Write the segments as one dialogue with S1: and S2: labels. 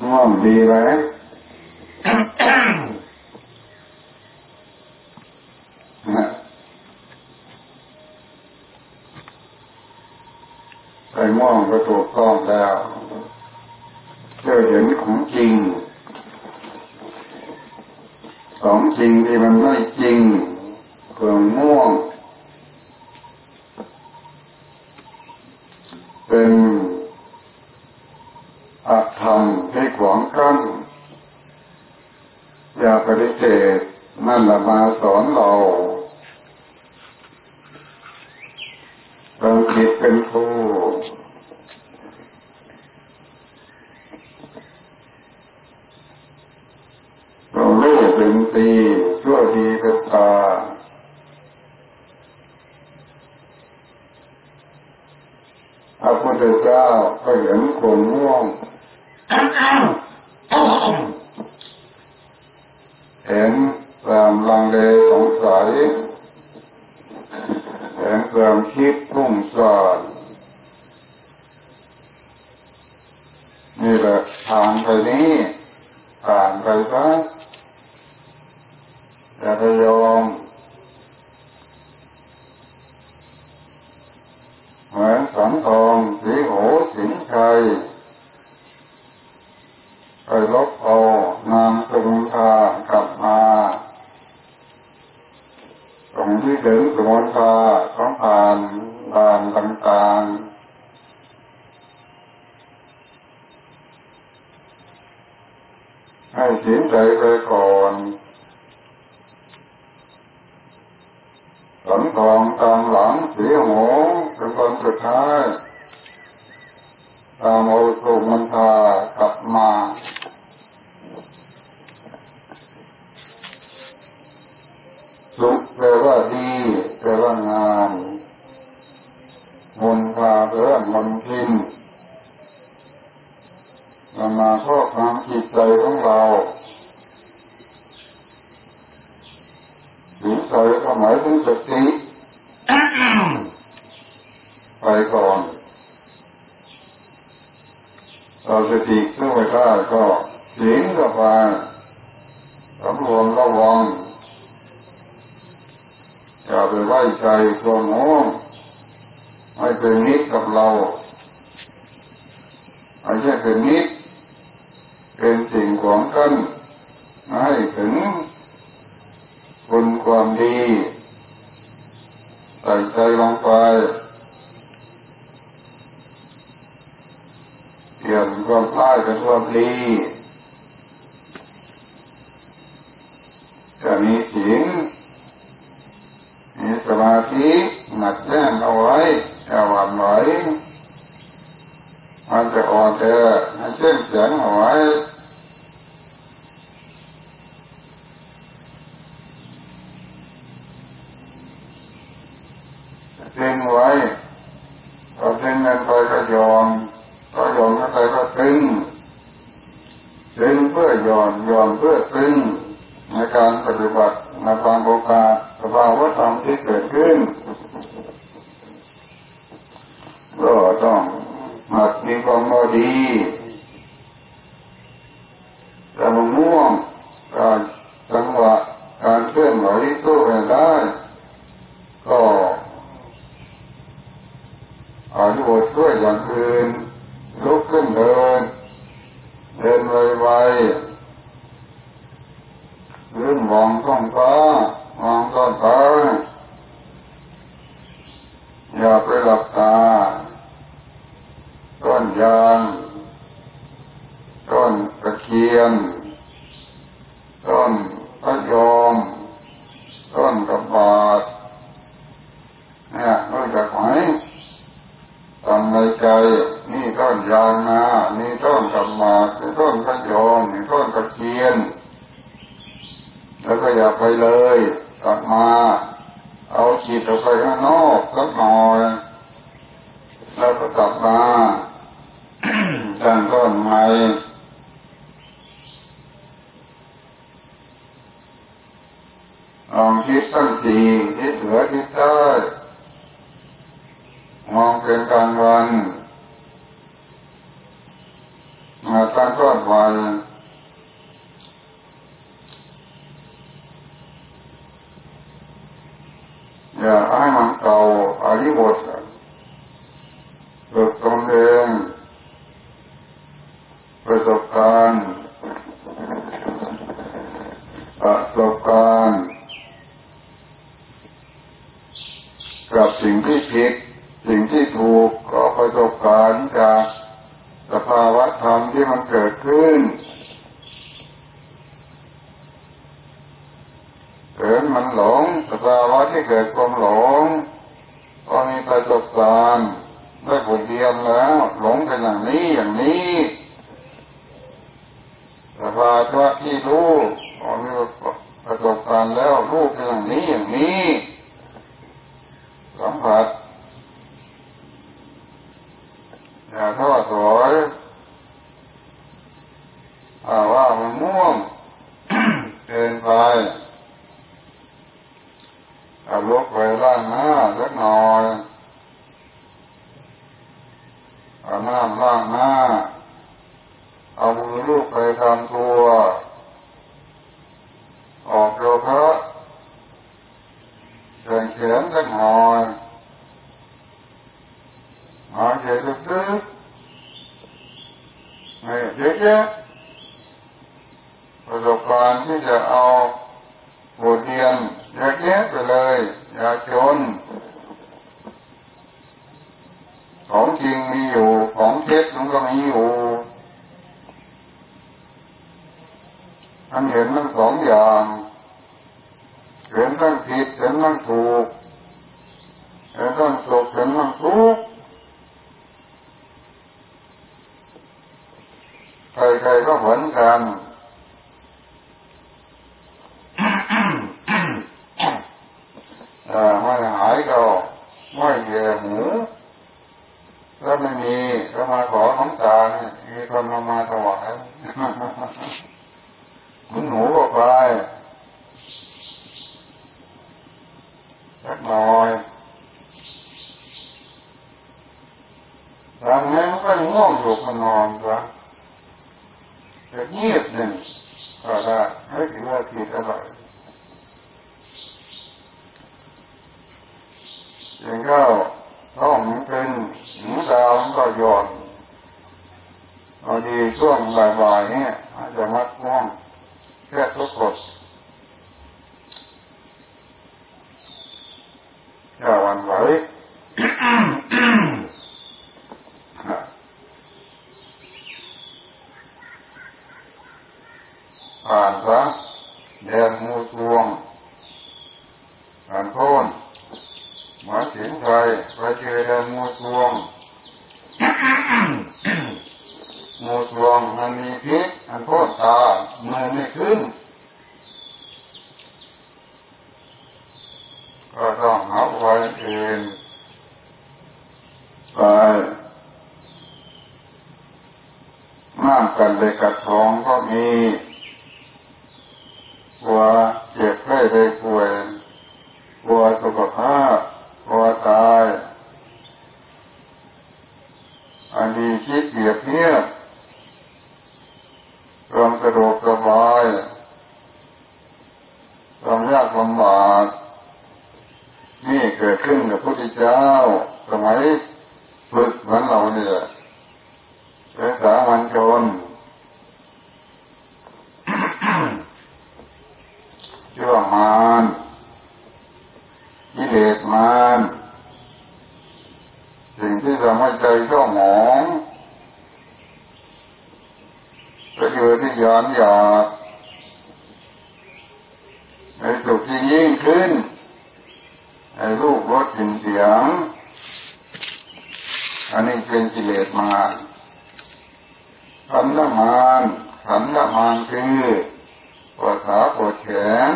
S1: ง่วงดีไหมไปม่วงก็ถูกต้องแล้วเจอเห็นของจริง ของจริงที่มันไม่จริงเพื่อม่วง เป็นอาธรรมให้ขวางกั้นิเสธนั่นละมาสอนเราเราคิดเป็นครูเราเล่เป็นตีชั่วดีเป็นตาพระพุทธเจ้าก็เห็นคนม่วง เห็นความลังเลสงสัยเห็นความคิดพุ่งซ่านนี่แหละทางไปนี้ผ่านไปซะอย่าไปยอมเหมือนสังทองสีโหสิงชัย ลบเอานางสุนทากลับมาตรงที่ถึงสมุนทาต้องผ่านด่านต่างๆ ให้เสินใจไปก่อนสังทองตามหลังสีโหเป็นคนสุดท้ายตามเอาสุมันทากลับมาสุข แปลว่าดีแปลว่างานมนพาแปลว่ามนทินมันมาครอบงำจิตใจของเราจิตใจก็หมายถึงสติไปก่อนเราสติขึ้นไปได้ก็เสียงก็ไปสำรวมระวังอย่าไปไว้ ใจตัวโน้ไม่เป็นนิดกับเราไม่ใช่เป็นนิดเป็นสิ่งของกันให้ถึงคุณความดีใส่ใจลงไปเปลี่ยนความพ่ายเป็นความดีจะมีสิง สมาธิหนักแน่นเอาไว้อย่าหวั่นไหวมันจะอ่อนแอให้เช่นเสียงเอาไว้เต็งไว้พอเต็งเงินไปก็ยอมก็ยอมกันไปก็ตึงตึงเพื่อยอมยอมเพื่อตึงในการปฏิบัติ ในบางโอกาสสภาวะธรรมที่เกิดขึ้น ก็ต้องหัดมีความพอดีแต่มันม่วงการจังหวะการเคลื่อนไหวตู้ไปได้ ก็อาจจะช่วยอย่างอื่นลุกขึ้นเดินเดินไวๆลื่นมองท้องฟ้ามองต้นฟ้าอย่าไปหลับตาต้นยางต้นตะเคียนต้นพระยอมต้นกระบาดเนี่ยรู้จักไหมทำในใจนี่ต้นยางนานี่ต้นกระบาดนี่ต้นพระยอมนี่ต้นตะเคียน แล้วก็อย่าไปเลยกลับมา เอาจิตออกไปข้างนอกสักหน่อยแล้วก็กลับมาตั้งต้นใหม่ลองคิดตั้งสี่คิดเหลือคิดได้มองเป็นกลางวันมาการทอดไอย่าให้มันเก่าอายุบทฝึกตนเองประสบการณ์ประสบการณ์กับสิ่งที่ผิดสิ่งที่ถูกก็ประสบการณ์จากสภาวะธรรมที่มันเกิดขึ้น เกิดมันหลงสภาวะที่เกิดความหลงก็มีประสบการณ์ได้บทเรียนแล้ว หลงเป็นอย่างนี้อย่างนี้สภาวะที่รู้ก็มีประสบการณ์แล้วรู้เป็นอย่างนี้อย่างนี้สัมผัสอย่าทอดถอยอาว่ามันม่วงเกินไปเอาลุกไปล่างหน้าสักหน่อยเอาน้ำล่างหน้าเอามือลูกไปทำตัว ออกโยคะแข่งเขียนสักหน่อยหายใจลึกๆ ไม่เยอะๆประสบการณ์ที่จะเอาบทเรียนเยอะแยะไปเลย อย่าจนของจริงมีอยู่ ของเท็จมันก็มีอยู่มันเห็นทั้งสองอย่างเห็นทั้งผิดเห็นทั้งถูกเห็นทั้งสุขเห็นทั้งทุกข์ใครๆก็เหมือนกันไม่หายก็ไม่เย่หูแล้วไม่มีก็มาขอน้ำตาเนี่ยมีคนมามาถวายคุณหนูก็ไปสักหน่อยทางนี้มันก็ง่วงอยู่ก็นอนซะจะเงียบหนึ่งก็ได้ไม่ถือว่าผิดอะไรอย่างก็ท้องมันเป็นหูดาวมันก็หย่อนพอดีช่วงบ่ายๆเนี่ยอาจจะมัดง่วงแค่ทุกกดอย่าวันไหวผ่านซะแดนมูทวงผ่านโค่นหมาสิงไทยไปเจอแดนมูทวง มูทวงมันมีพิษอันโทษตามือไม่ขึ้น ก็ต้องหาไว้เองไปน้ำกันเลยกัดท้องก็มีกลัวเจ็บไข้ได้ป่วยกลัวสุขภาพกลัวตายอันนี้คิดเบียบเทียบ ดวกสบายความยากลำบากนี่เกิดขึ้นกับพระพุทธเจ้า สมัยฝึกเหมือนเราเนี่ยเป็นสามัญชนชั่วมานกิเลสมานสิ่งที่ทำให้ใจก็หมอง ก็อยู่ที่ย้อนหยาดในสุขที่ยิ่งขึ้นในรูปรสกลิ่นเสียง อันนี้เป็นกิเลสมานขันละมานขันละมานคือปวดขาปวดแขน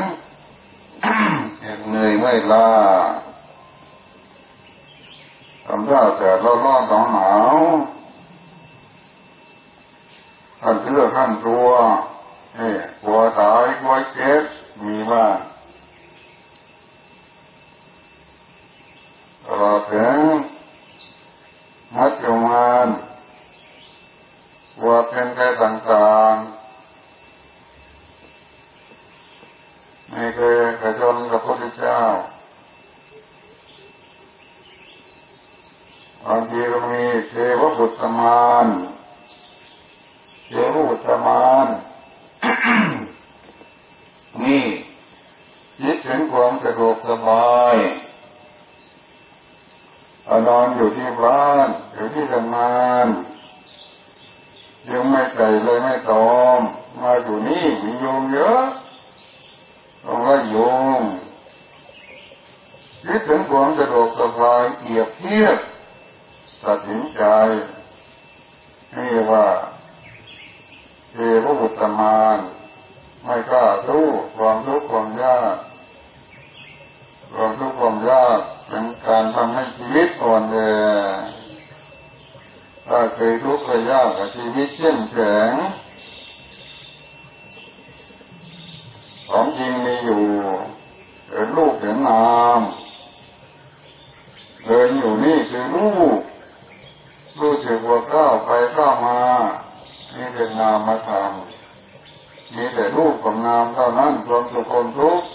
S1: เหนื่อยไม่ลาทำท่าแต่ร้อนร้อนหนาว หนานเสื้อขันตัวเฮ้กลัวตายกลัวเจ็บมีบ้างตลอดถึงมัดจมานว่าเป็นใครต่างๆไม่เคยกระชนกับพระพุทธเจ้าบางทีก็มีเทวบุตรมาน เทวบุตรมานนี่คิดถึงความสะดวกสบายนอนอยู่ที่บ้านอยู่ที่ทำงานยังไม่ไก่เลยไม่ตอม มาอยู่นี่มีโยมเยอะต้องไล่โยมคิดถึงความสะดวกสบายเกียบเทียบตัดสินใจนี่ว่า เทวบุตรมานไม่กล้าสู้ความทุกข์ความยากความทุกข์ความยากเป็นการทำให้ชีวิตอ่อนแอถ้าเคยทุกข์เคยยากกับชีวิตเข้มแข็งของจริงมีอยู่เห็นลูกเห็นนามเดินอยู่นี่คือลูกรู้สึกว่าก้าวไปก้าวมา นี่เป็นนามธรรมมีแต่รูปกับนามเท่านั้นรวมสุขคนทุกข์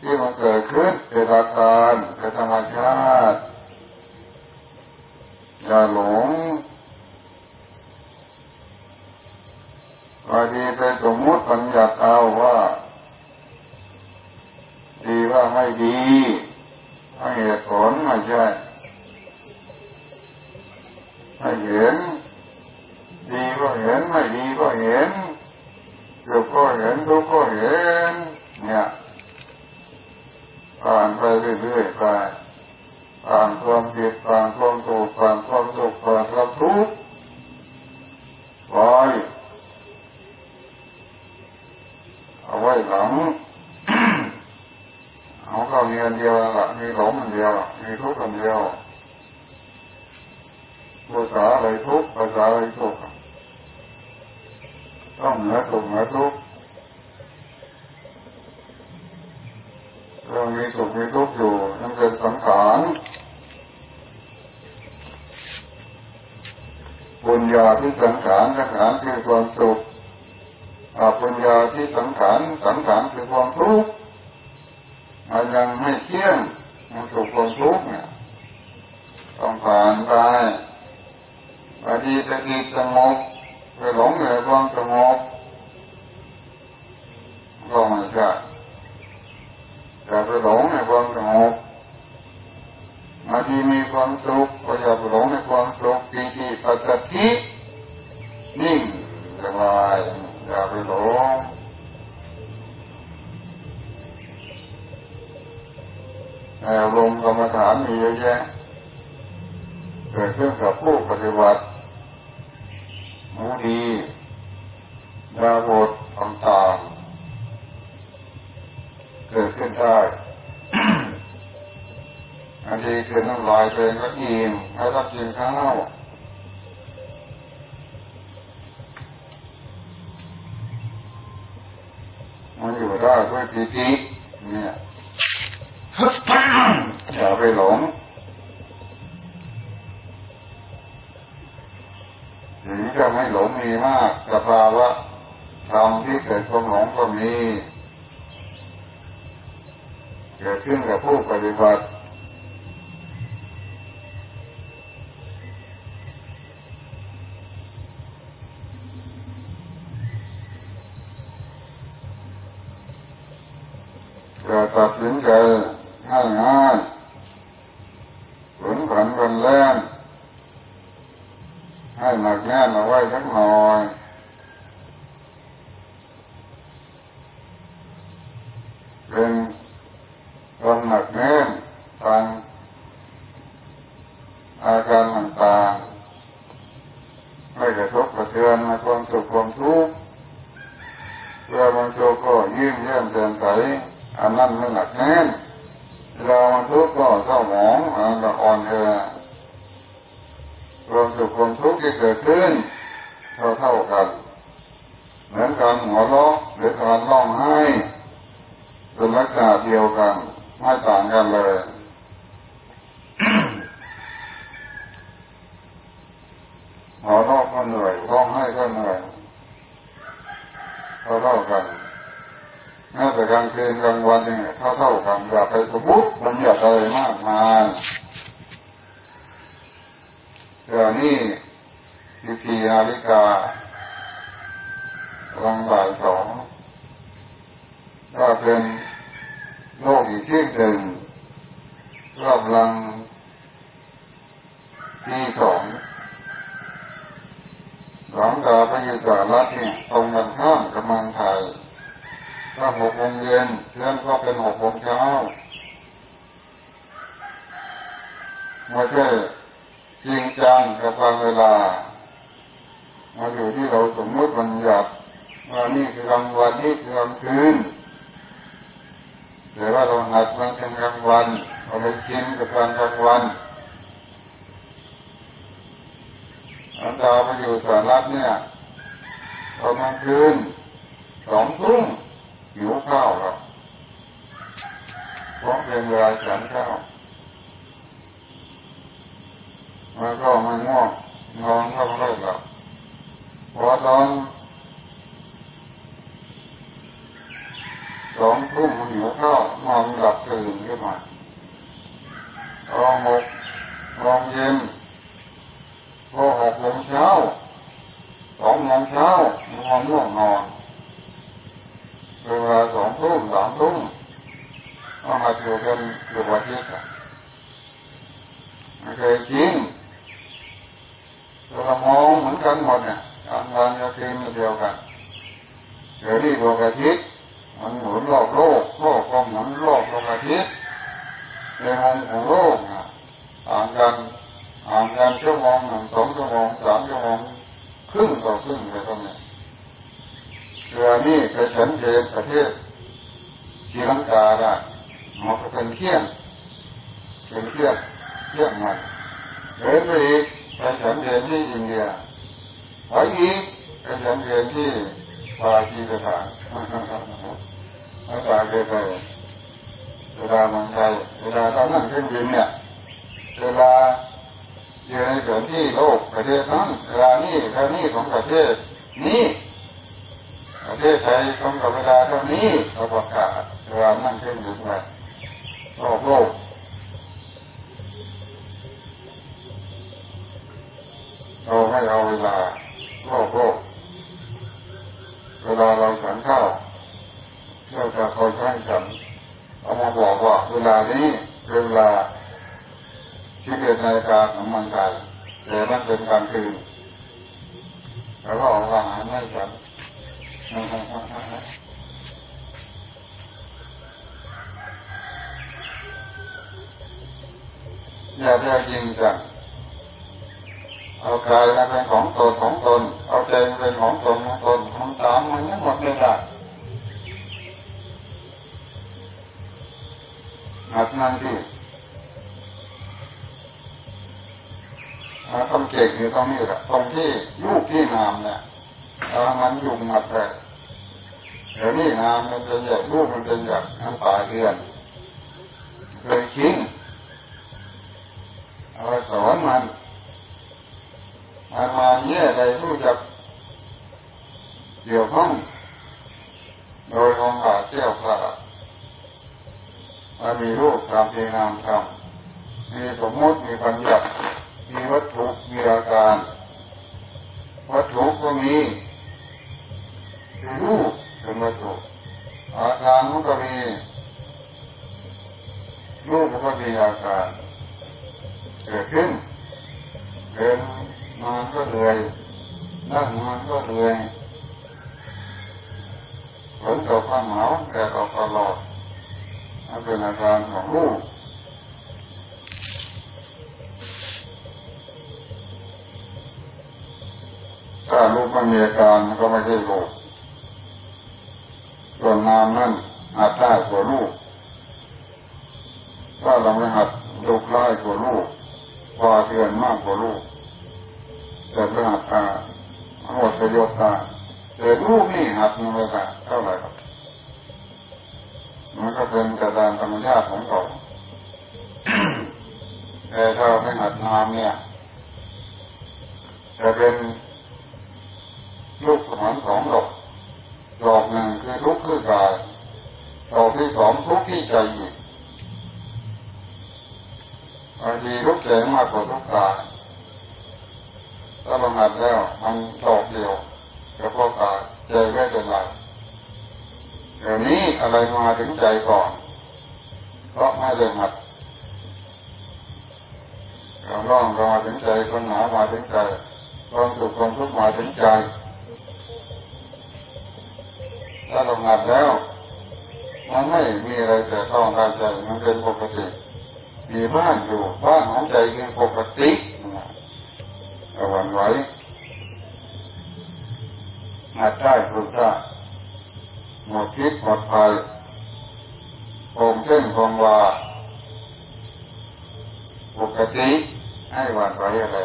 S1: ที่มันเกิดขึ้นเป็นอาการเป็นธรรมชาติอย่าหลงบางทีไปสมมติปัญญาเอาว่า ดีว่าไม่ดีไม่เหตุผลไม่ใช่ไม่เห็น ดีก็เห็นไม่ดีก็เห็นสุขก็เห็นทุกข์ก็เห็น เนี่ยผ่านไปเรื่อยๆไปผ่านความผิดผ่านความถูกผ่านความสุขผ่านความทุกข์ไปเอาไว้หลังเอาก็มีอันเดียวละมีหลงอันเดียวมีทุกข์อันเดียวภาษาอะไรทุกข์ภาษาอะไรสุขต้องเหนือสุขเหนือทุกข์เรามีสุขมีทุกข์อยู่นั่นเป็นสังขารปุญญา ที่สังขารสังขารคือความสุขอาปุญญาที่สังขารสังขารคือความทุกข์มันยังไม่เที่ยงมันสุขความทุกข์เนี่ยต้องผ่านไปบางทีจะกิสงบไปหลงในความสงบก็ไม่ใช่ กรรมฐานมีเยอะแยะเกิดขึ้นกับผู้ปฏิบัติมูดีดาบทต่างๆเกิดขึ้นได้อันนี้คือน้ำลายเป็นก็อิ่มให้ต้องกินข้าวมันอยู่ได้ด้วยปีติเนี่ยอย่าไปหลง ถึงจะไม่หลงมีมากสภาวะธรรมที่เกิดความหลงก็มีเกิดขึ้นกับผู้ปฏิบัติจะตัดสินใจง่ายง่ายผลขันกันแล่นให้หนักแน่นเอาไว้สักหน่อย เป็นความหนักแน่นทางอาการต่างๆไม่กระทบกระเทือนในความสุขความทุกข์เพื่อบางโจก็ยิ้มแย้มแจ่มใสอันนั้นไม่หนักแน่นเราทุกข์ก็เศร้าหมองอันละอ่อนแอความสุขความทุกข์ที่เกิดขึ้นเท่าเท่ากันเหมือนการหัวเราะหรือการร้องไห้เป็นลักษณะเดียวกันไม่ต่างกันเลย ม หัวเราะก็เหนื่อยร้องไห้ก็เหนื่อยเท่าเท่ากันแม้แต่กลางคืนกลางวันเนี่ยเท่าเท่ากันอย่าไปสมมติมันอย่าอะไรมากมายเดี๋ยวนี้ทีทีนาฬิกาลังบ่ายสองก็เป็นโลกอีกที่หนึ่งรอบลังที่สองหลังจากไปอยู่สหรัฐเนี่ยตรงกันข้ามกับเมืองไทย ถ้าหกโมงเย็นเพื่อนก็เป็นหกโมงเช้าไม่ใช่จริงจังกับการเวลา มาอยู่ที่เราสมมติบัญญัติว่านี่คือกลางวันนี่คือกลางคืนแต่ว่าเราหัดมันเป็นกลางวันเราเลยชินกับการกลางวันอันดาไปอยู่สหรัฐเนี่ยตอนกลางคืนสองทุ่ม หิวข้าวครับเพราะเป็นเวลาฉันข้าวมันก็มันง่วงนอนก็ไม่หลับพอตอนสองทุ่มหิวข้าวนอนหลับตื่นขึ้นมาตอนหกตอนเย็นพอหกโมงเช้าสองโมงเช้านอนง่วงนอนเวลาสองทุ่มสามทุ่มต้องมาอยู่กันอยู่วันที่ไม่เคยกินเรามองเหมือนกันหมดเนี่ยการงานจะกินเดียวกันเดี๋ยวนี้ดวงอาทิตย์มันหมุนรอบโลกโลกก็หมุนรอบดวงอาทิตย์ในมุมของโลกอ่านกันอ่านกันชั่วโมงหนึ่งสองชั่วโมงสามชั่วโมงครึ่งต่อครึ่งเลยตรงนี้เรือนี่ไปฉันเทประเทศชีลังกาได้มันก็เป็นเที่ยงเป็นเที่ยงเที่ยงใหม่เดินไปอีกไปฉันเทที่อินเดียไปอีกไปฉันเทที่ปากีสถานไม่ปากีสถานเวลาเมืองไทยเวลาตอนนั่ง เครื่องบินเนี่ยเวลาอยู่ในสถานที่โลกประเทศนั้นเวลานี้เท่านี้ของประเทศนี้ประเทศไทยตรงกับเวลาเท่านี้เราประกาศเวลานั่งเครื่องบินไปโลกโลกเราไม่เอาเวลาโลกโลกเวลาเราฉันข้าวเราจะคอยให้ฉันเอามาบอกว่าเวลานี้ เวลาที่เกิดในกาของมันไทยแต่มันเป็นการคืนแล้วก็เอาอาหารให้ฉันอย่าเรียกยิงจังเอากายมาเป็นของตนของตน เอาใจมาเป็นของตนของตนมันตามมันทั้งหมดเลยละ หัดนั่นที่ต้องเก่งอยู่ตรงนี้แหละตรงที่ลูกที่นามเนี่ยเอามันยุ่งหมดเลยเดี๋ยวนี้นามมันเป็นอย่างลูกมันเป็นอย่างน้ำตาเดือนเลยชิงเอาสอนมันอามาเนี่ยใดรู้จักเกี่ยวข้องโดยองค์อาเจ้าพระ มันมีรูปตามเพียงนามธรรมมีสมมติมีปัญญามีวัตถุมีอาการ วัตถุก็มีมีรูปเป็นวัตถุอาการมันก็มีรูปก็มีอาการเกิดขึ้นเป็นนอนก็เหนื่อยนั่งนอนก็เหนื่อยฝนตกข้างหนาวแต่ตกตลอด นั่นเป็นอาการของลูกถ้าลูกไม่มีอาการก็ไม่ใช่ลูกส่วนนามนั่นอาจได้กว่าลูกถ้าเราไม่หัดลูกไล่กว่าลูกพาเทือนมากกว่าลูกแต่เรื่องหัดตาหมดประโยชน์ตาแต่ลูกนี่หัดมันไม่ได้เท่าไหร่ มันก็เป็นกระดานธรรมชาติของเขาแต่ถ้าไม่หัดนามเนี่ยจะเป็นลูกสมานสองดอกดอกหนึ่งคือทุกข์คือกายดอกที่สองทุกข์ที่ใจอีกบางทีทุกข์ใจมากกว่าทุกข์กายถ้าบังหัดแล้วมันดอกเดียวแล้วก็กายใจไม่เป็นไร เดี๋ยวนี้อะไรมาถึงใจก่อนเพราะไม่ได้หัดความร้องมาถึงใจความหนาวมาถึงใจความสุขความทุกข์มาถึงใจ ถ้าเราหัดแล้วมันไม่มีอะไรแต่ต้องการใจมันเป็นปกติมีบ้านอยู่บ้านของใจเป็นปกติระวังไว้หัดได้ฝึกได้ หมดคิดหมดภัยคงเส้นคงวาปกติให้หวั่นไหวอะไร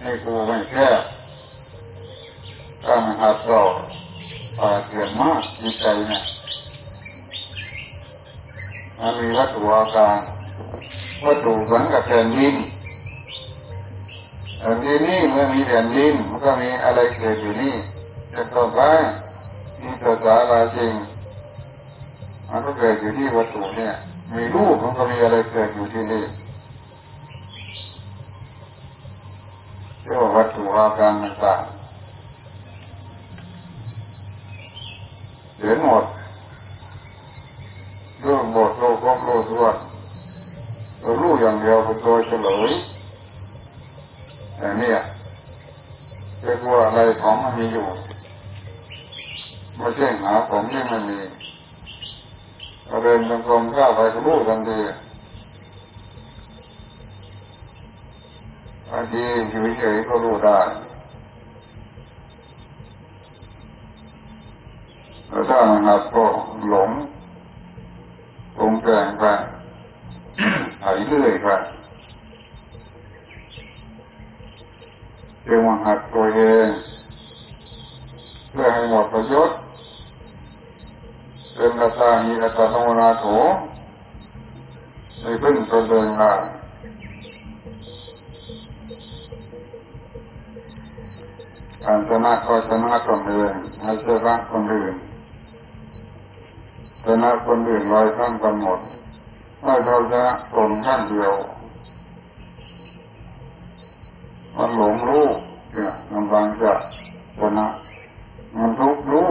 S1: ให้กูไม่แค่การหัดต่อปาเถื่อนมากจิตใจเนี่ยมันมีวัตถุอาการวัตถุเหมือนกับแผ่นดินแผ่นดินนี่เมื่อมีแผ่นดินมันก็มีอะไรเกิดอยู่นี่จะต่อไป มีสสาราจริงมันก็เกิดอยู่ที่วัตถุเนี่ย มีรูปมันก็มีอะไรเกิดอยู่ที่นี่เรียกว่าวัตถุอาการต่างๆเห็นหมดเรื่องหมดโลกของโลกด้วยเรารู้อย่างเดียวเป็นตัวเฉลยแต่เนี่เรียกว่าอะไรของมันมีอยู่ ไม่ใช่หาของที่มันมีเราเดินตรงๆก้าวไปก็รู้ทันทีบางทีอยู่เฉยก็รู้ได้แล้วถ้ามันหักก็หลงตรงแกงไปไหลเรื่อยไปเรียกว่าหักตัวเอง เพื่อให้หมดประโยชน์เป็นกระตามีอัตโนนาโถไม่พึ่งตัวเองได้การชนะก็ชนะคนอื่นไม่ใช่รักคนอื่นชนะคนอื่นลอยข้ามกันหมดไม่เราชนะตนข้างเดียว มันหลงรู้เนี่ยมันบางจะชนะ มันทุกรู้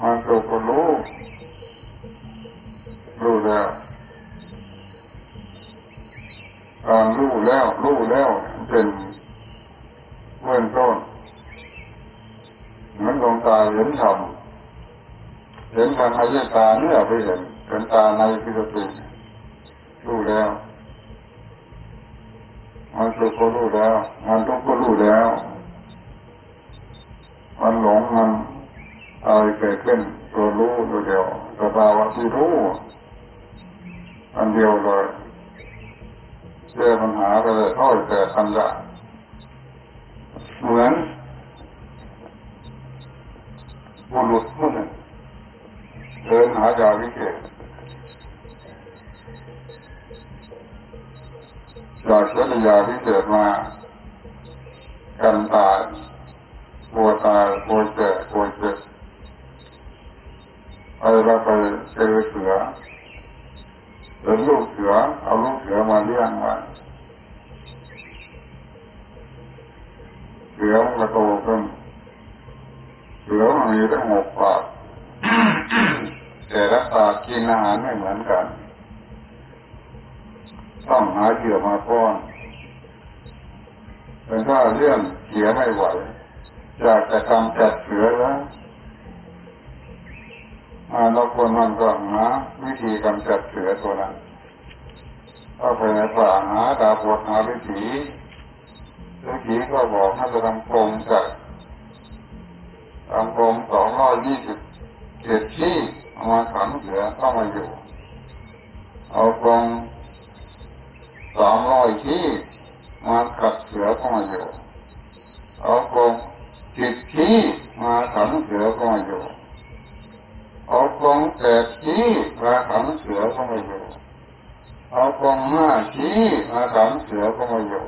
S1: มันสุขก็รู้รู้แล้วการรู้แล้วรู้แล้ว เป็นเมื่อต้นมือนดวงตาเห็นธรรมเห็นทางอายตาเนื้อไปเห็นเป็นตาในพิสติรู้แล้ว มันสุขก็รู้แล้ว มันทุกข์ก็รู้แล้ว มันหลงมันอะไรเกิดขึ้นตัวรู้ตัวเดียวสภาวะที่รู้อันเดียวเลยแก้ปัญหาไปเลยท้อยแต่ทันละเหมือนบุรุษผู้หนึ่งเดินหายาวิเศษ จากวิทยาวิเศษมากันตายปวตายปวดเจ็บปวดเจ็บไปเราไปเจอเสือเป็นลูกเสือเอาลูกเสือมาเลี้ยงไว้เสือมันก็โตขึ้น สือมันมีทั้งหกปากแต่ละปากกินอาหารไม่เหมือนกัน ต้องหาเหยื่อมาป้อนเป็นถ้าเรื่องเสียไม่ไหวอยากจะกำจัดเสือแล้วเราควรมันก็หาวิธีกำจัดเสือตัวนั้นก็ไปในป่าหาดาบวดหาวิธีวิธีก็บอกให้ไปทำกรงจัด ทำกรงสองร้อยยี่สิบเจ็ดที่เอามาขังเสือต้องมาอยู่ เอากรงสองร้อยที่มาขัดเสือต้องมาอยู่ เอากรงสิบที่มาขังเสือก็มาอยู่ เอากองแปดที่มาขังเสือก็มาอยู่เอากองห้าที่มาขังเสือก็มาอยู่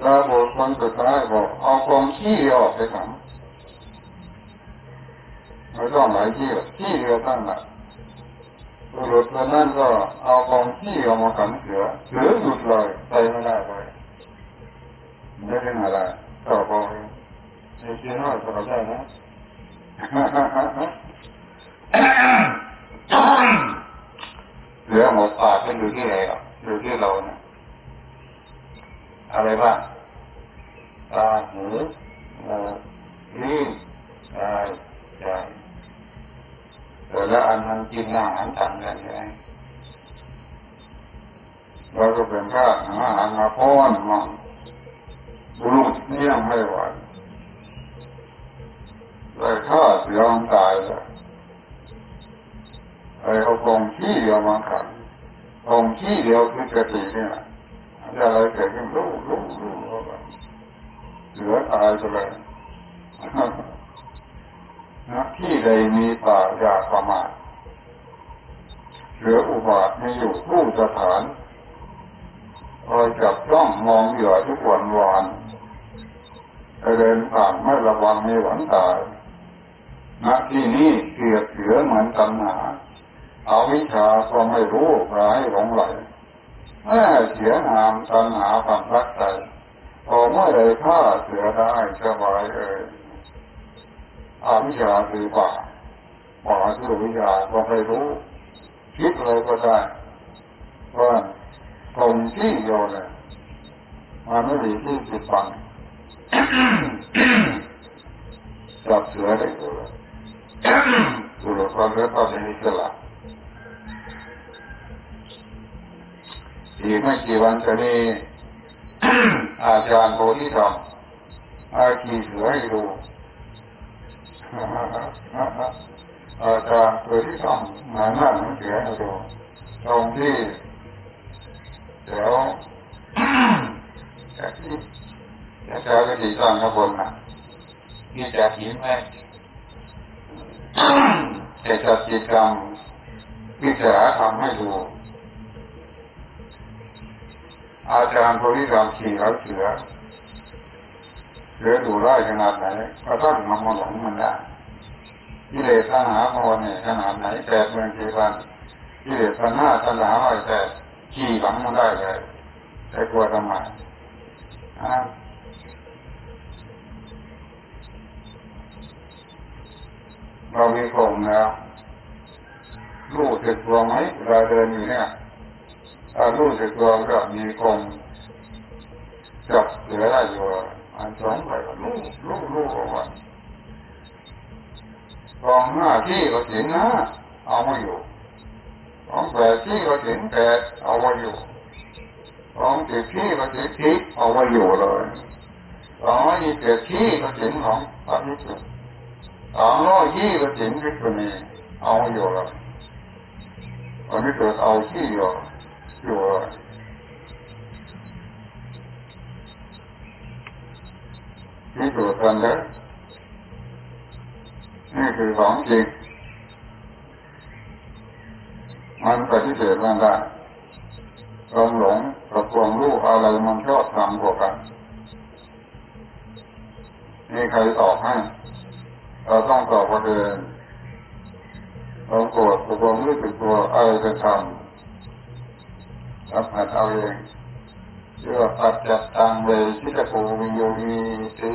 S1: แาบทคนสุดท้ายบอกเอากองขี้ออกไปถัง ไม่ต้องหลายที่ขี้เดียวตั้งหลักบุรุษคนนั้นก็เอากองขี้ออกมาขังเสือเสือหยุดเลยไปไม่ได้เลยไม่เป็นอะไรต่อไปไอ้เจ้าน้อยก็ได้นะเสือหมดปากก็อยู่ที่ไหนอ่ะอยู่ที่เราเนี่ยอะไรบ้างตาหูจมูกลิ้นกาย ใจแต่ละอันมันกินอาหารต่างกันใช่ไหมเราก็เป็นข้าอาหารมาป้อนมันบุรุษนี่ยังไม่ไหวเลยฆ่าเสือมตายเลยไอ้เอากองขี้เดียวมาขังกองขี้เดียวคือสติเนี่ยอะไรเกิดขึ้นรู้รู้รู้เหลือตายไปเลย นะที่ใดมีป่าอย่าประมาทเหลืออุบาทมีอยู่ผู้สถานคอยจับต้องมองเหยื่อทุกวันวานเดินผ่านไม่ระวังมีหวังตายณที่นี้เกียดเสือเหมือนตัณหา เอาวิชาก็ไม่รู้ร้ายหลงไหลแม่เสียงามตัณหาความรักใจพอเมื่อไรฆ่าเสือได้สบายเอ่ย อาวิชาคือป่าป่าคือวิชาก็ไม่รู้ คิดเลยก็ได้ว่าตรงที่โยนเนี่ยมันไม่มีที่ปิดบังจับเสือได้เลยสุรความเลือดตอนนี้สละอีกไม่กี่วันจะมีอาจารย์โพธิธรรมอาชีเสือให้ดู อาจารย์โพธิธรรมมาหน้าหนังเสือให้ดูตรงที่เดี๋ยวจากที่จะเจอกติตั้งข้างบนนะที่จะหินไหมแต่จัดกิจกรรมวิจารทำให้ดูอาจารย์คนที่ทำขี่แล้วเสือ เสือดูได้ขนาดไหนก็ต้องมาหลงมันได้กิเลสตัณหาโมเนี่ยขนาดไหนแปดเมืองกี่พันกิเลสตัณหาตัณหาร้แต่ขี่หลังมันได้เลยแต่กลัวทำไมเรามีกลมแล้วรู้สึกตัวไหมเราเดินอยู่เนี่ยรู้สึกตัวก็มีกลม จับเหลือได้อยู่อันสองไปก็รู้รู้รู้ออกมากองห้าที่ก็สิงหน้าเอามาอยู่กองแปดที่ก็สิงแปดเอามาอยู่กองสิบที่ก็สิบที่เอามาอยู่เลยสองยี่สิบที่ก็สิงของพระพิสุสองร้อยยี่ก็สิงพิสุนีเอามาอยู่เลยตอนนี้เกิดเอาที่อยู่อยู่ ที่สุดกันเลยนี่คือของจริงมันปฏิเสธไม่ได้ความหลงกับความรู้อะไรมันชอบทำกว่ากันนี่ใครตอบให้ เราต้องตอบประเด็นเราโกรธกับความรู้สึกตัวอะไรจะทำสัมผัสเอาเอง เชื่อปัจจัตตังเวชิตโกวิโยมีตี